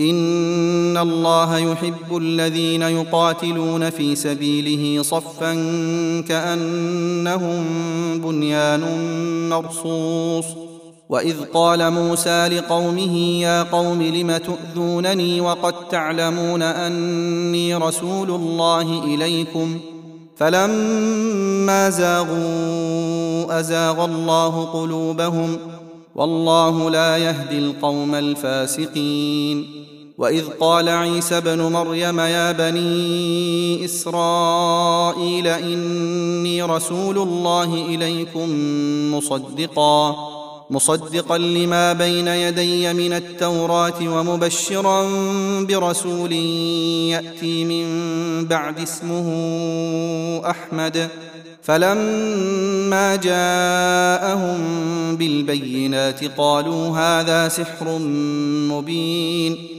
ان الله يحب الذين يقاتلون في سبيله صفا كانهم بنيان مرصوص واذ قال موسى لقومه يا قوم لم تؤذونني وقد تعلمون اني رسول الله اليكم فلما زاغوا ازاغ الله قلوبهم والله لا يهدي القوم الفاسقين وإذ قال عيسى ابن مريم يا بني إسرائيل إني رسول الله إليكم مصدقا مصدقا لما بين يدي من التوراة ومبشرا برسول يأتي من بعد اسمه أحمد. فلما جاءهم بالبينات قالوا هذا سحر مبين.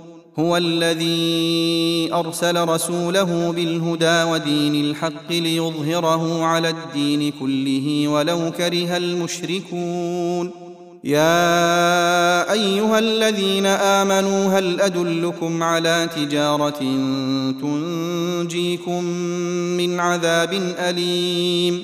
هو الذي أرسل رسوله بالهدى ودين الحق ليظهره على الدين كله ولو كره المشركون. يا أيها الذين آمنوا هل أدلكم على تجارة تنجيكم من عذاب أليم؟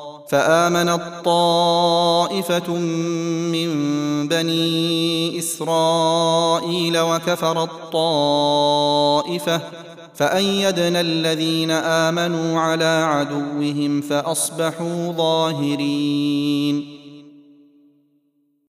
فامنت طائفه من بني إسرائيل وكفرت طائفه فأيدنا الذين آمنوا على عدوهم فأصبحوا ظاهرين.